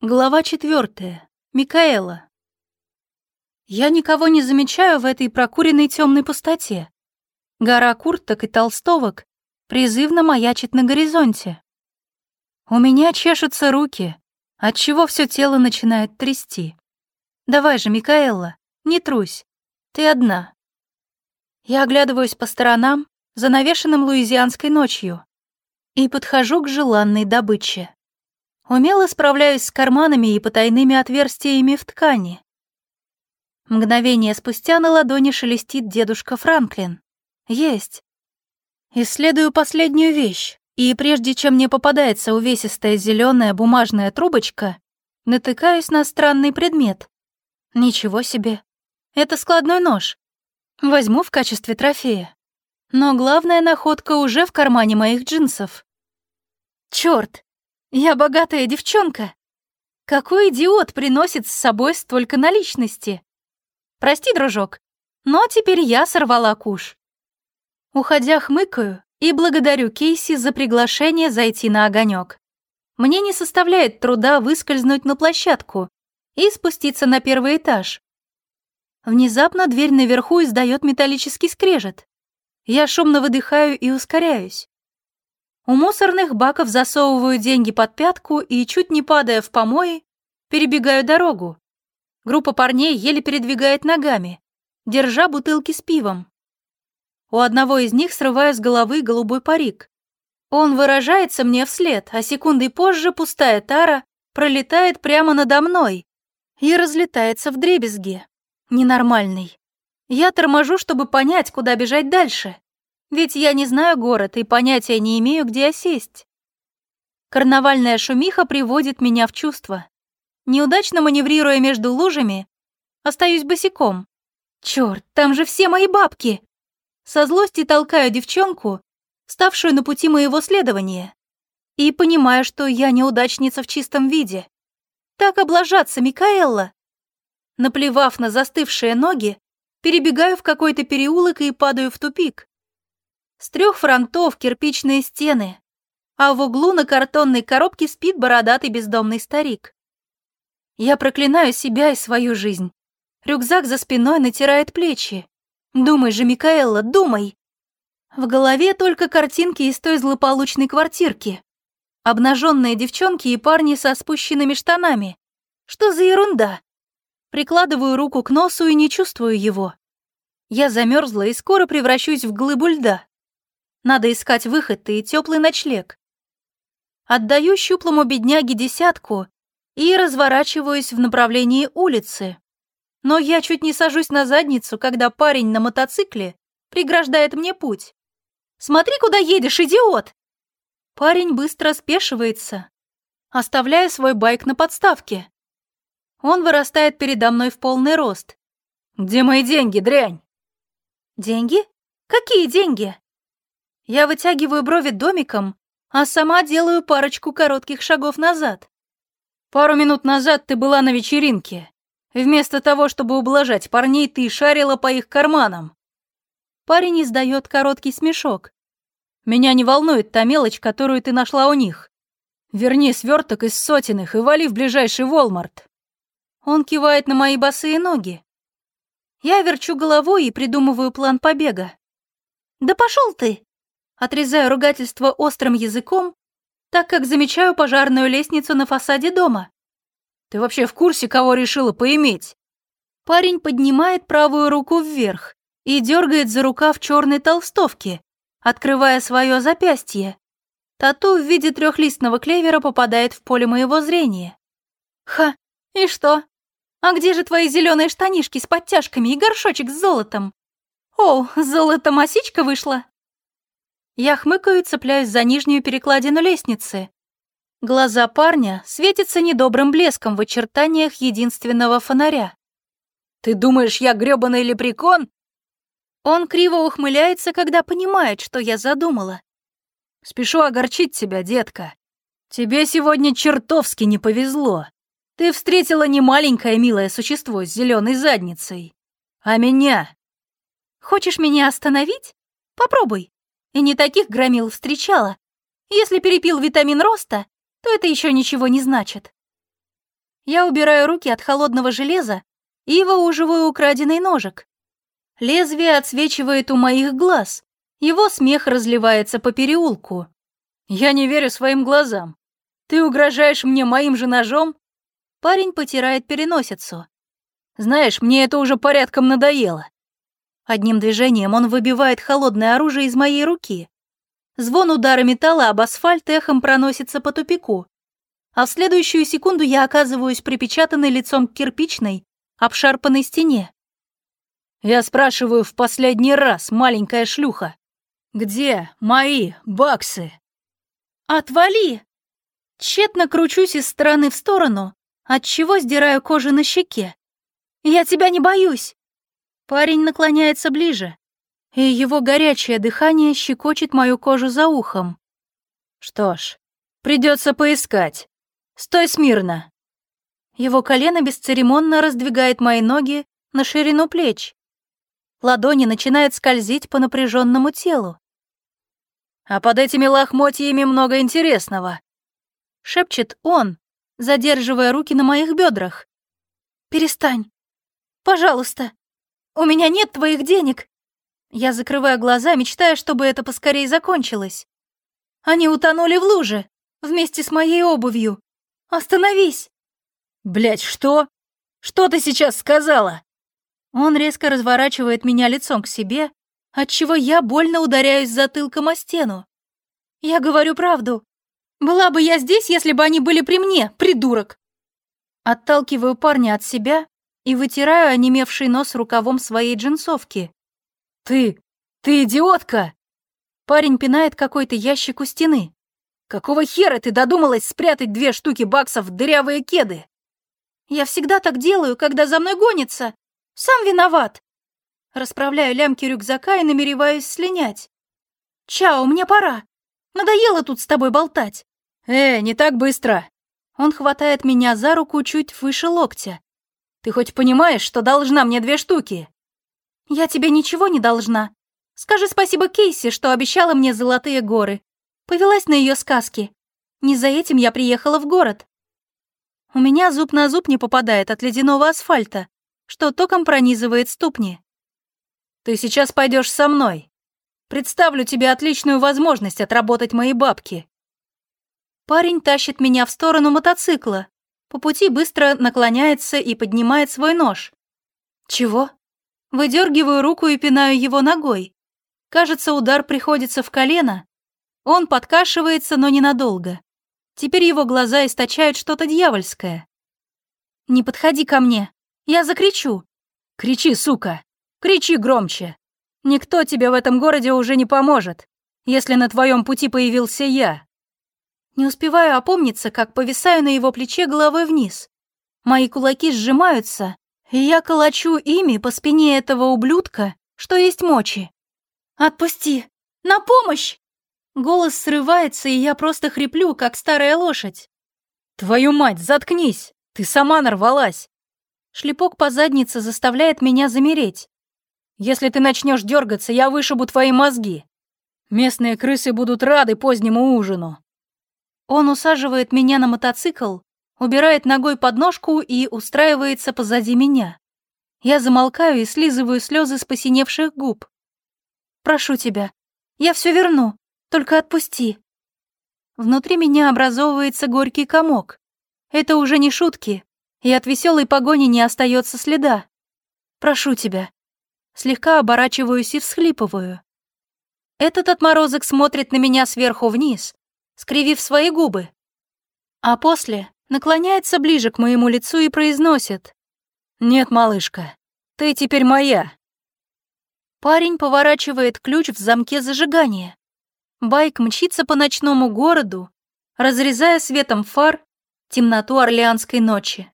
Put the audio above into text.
Глава четвертая. Микаэла. Я никого не замечаю в этой прокуренной темной пустоте. Гора курток и толстовок призывно маячит на горизонте. У меня чешутся руки, отчего все тело начинает трясти. Давай же, Микаэла, не трусь, ты одна. Я оглядываюсь по сторонам, занавешенным луизианской ночью, и подхожу к желанной добыче. Умело справляюсь с карманами и потайными отверстиями в ткани. Мгновение спустя на ладони шелестит дедушка Франклин. Есть. Исследую последнюю вещь, и прежде чем мне попадается увесистая зеленая бумажная трубочка, натыкаюсь на странный предмет. Ничего себе. Это складной нож. Возьму в качестве трофея. Но главная находка уже в кармане моих джинсов. Черт! Я богатая девчонка. Какой идиот приносит с собой столько наличности? Прости, дружок, но теперь я сорвала куш. Уходя, хмыкаю и благодарю Кейси за приглашение зайти на огонек. Мне не составляет труда выскользнуть на площадку и спуститься на первый этаж. Внезапно дверь наверху издает металлический скрежет. Я шумно выдыхаю и ускоряюсь. У мусорных баков засовываю деньги под пятку и, чуть не падая в помои, перебегаю дорогу. Группа парней еле передвигает ногами, держа бутылки с пивом. У одного из них срываю с головы голубой парик. Он выражается мне вслед, а секундой позже пустая тара пролетает прямо надо мной и разлетается в дребезги. Ненормальный. Я торможу, чтобы понять, куда бежать дальше. Ведь я не знаю город и понятия не имею, где осесть. Карнавальная шумиха приводит меня в чувство. Неудачно маневрируя между лужами, остаюсь босиком. Черт, там же все мои бабки! Со злости толкаю девчонку, ставшую на пути моего следования, и понимаю, что я неудачница в чистом виде. Так облажаться, Микаэлла! Наплевав на застывшие ноги, перебегаю в какой-то переулок и падаю в тупик. С трех фронтов кирпичные стены, а в углу на картонной коробке спит бородатый бездомный старик. Я проклинаю себя и свою жизнь. Рюкзак за спиной натирает плечи. Думай же, Микаэлла, думай. В голове только картинки из той злополучной квартирки. Обнаженные девчонки и парни со спущенными штанами. Что за ерунда? Прикладываю руку к носу и не чувствую его. Я замерзла и скоро превращусь в глыбу льда. Надо искать выход и теплый ночлег. Отдаю щуплому бедняге десятку и разворачиваюсь в направлении улицы. Но я чуть не сажусь на задницу, когда парень на мотоцикле преграждает мне путь. «Смотри, куда едешь, идиот!» Парень быстро спешивается, оставляя свой байк на подставке. Он вырастает передо мной в полный рост. «Где мои деньги, дрянь?» «Деньги? Какие деньги?» Я вытягиваю брови домиком, а сама делаю парочку коротких шагов назад. Пару минут назад ты была на вечеринке. Вместо того, чтобы ублажать парней, ты шарила по их карманам. Парень издает короткий смешок. Меня не волнует та мелочь, которую ты нашла у них. Верни сверток из сотенных и вали в ближайший Волмарт. Он кивает на мои босые ноги. Я верчу головой и придумываю план побега. «Да пошел ты!» Отрезаю ругательство острым языком, так как замечаю пожарную лестницу на фасаде дома. «Ты вообще в курсе, кого решила поиметь?» Парень поднимает правую руку вверх и дергает за рукав черной толстовки, открывая свое запястье. Тату в виде трехлистного клевера попадает в поле моего зрения. Ха, и что? А где же твои зеленые штанишки с подтяжками и горшочек с золотом? О, золото-масичка вышла. Я хмыкаю и цепляюсь за нижнюю перекладину лестницы. Глаза парня светятся недобрым блеском в очертаниях единственного фонаря. «Ты думаешь, я грёбаный лепрекон?» Он криво ухмыляется, когда понимает, что я задумала. «Спешу огорчить тебя, детка. Тебе сегодня чертовски не повезло. Ты встретила не маленькое милое существо с зеленой задницей, а меня. Хочешь меня остановить? Попробуй и не таких громил встречала. Если перепил витамин роста, то это еще ничего не значит. Я убираю руки от холодного железа и выуживаю украденный ножик. Лезвие отсвечивает у моих глаз. Его смех разливается по переулку. Я не верю своим глазам. Ты угрожаешь мне моим же ножом? Парень потирает переносицу. Знаешь, мне это уже порядком надоело. Одним движением он выбивает холодное оружие из моей руки. Звон удара металла об асфальт эхом проносится по тупику. А в следующую секунду я оказываюсь припечатанной лицом к кирпичной, обшарпанной стене. Я спрашиваю в последний раз, маленькая шлюха. Где мои баксы? Отвали! Тщетно кручусь из стороны в сторону, отчего сдираю кожу на щеке. Я тебя не боюсь. Парень наклоняется ближе, и его горячее дыхание щекочет мою кожу за ухом. Что ж, придется поискать. Стой смирно. Его колено бесцеремонно раздвигает мои ноги на ширину плеч. Ладони начинают скользить по напряженному телу. А под этими лохмотьями много интересного. Шепчет он, задерживая руки на моих бедрах. Перестань. Пожалуйста. У меня нет твоих денег. Я закрываю глаза, мечтая, чтобы это поскорее закончилось. Они утонули в луже вместе с моей обувью. Остановись!» Блять, что? Что ты сейчас сказала?» Он резко разворачивает меня лицом к себе, отчего я больно ударяюсь затылком о стену. Я говорю правду. Была бы я здесь, если бы они были при мне, придурок. Отталкиваю парня от себя и вытираю онемевший нос рукавом своей джинсовки. «Ты! Ты идиотка!» Парень пинает какой-то ящик у стены. Какого хера ты додумалась спрятать две штуки баксов в дырявые кеды? Я всегда так делаю, когда за мной гонится. Сам виноват. Расправляю лямки рюкзака и намереваюсь слинять. Чао, мне пора. Надоело тут с тобой болтать. Э, не так быстро. Он хватает меня за руку чуть выше локтя. Ты хоть понимаешь, что должна мне две штуки? Я тебе ничего не должна. Скажи спасибо Кейси, что обещала мне золотые горы. Повелась на ее сказки. Не за этим я приехала в город. У меня зуб на зуб не попадает от ледяного асфальта, что током пронизывает ступни. Ты сейчас пойдешь со мной. Представлю тебе отличную возможность отработать мои бабки. Парень тащит меня в сторону мотоцикла. По пути быстро наклоняется и поднимает свой нож. Чего? Выдергиваю руку и пинаю его ногой. Кажется, удар приходится в колено, он подкашивается, но ненадолго. Теперь его глаза источают что-то дьявольское. «Не подходи ко мне, я закричу». «Кричи, сука! Кричи громче! Никто тебе в этом городе уже не поможет, если на твоем пути появился я». Не успеваю опомниться, как повисаю на его плече головой вниз. Мои кулаки сжимаются, и я колочу ими по спине этого ублюдка, что есть мочи. «Отпусти! На помощь!» Голос срывается, и я просто хриплю, как старая лошадь. «Твою мать, заткнись! Ты сама нарвалась!» Шлепок по заднице заставляет меня замереть. «Если ты начнешь дергаться, я вышибу твои мозги. Местные крысы будут рады позднему ужину». Он усаживает меня на мотоцикл, убирает ногой подножку и устраивается позади меня. Я замолкаю и слизываю слезы с посиневших губ. «Прошу тебя, я все верну. Только отпусти. Внутри меня образовывается горький комок. Это уже не шутки, и от веселой погони не остается следа. Прошу тебя. Слегка оборачиваюсь и всхлипываю. Этот отморозок смотрит на меня сверху вниз, скривив свои губы. А после наклоняется ближе к моему лицу и произносит. «Нет, малышка, ты теперь моя». Парень поворачивает ключ в замке зажигания. Байк мчится по ночному городу, разрезая светом фар темноту орлеанской ночи.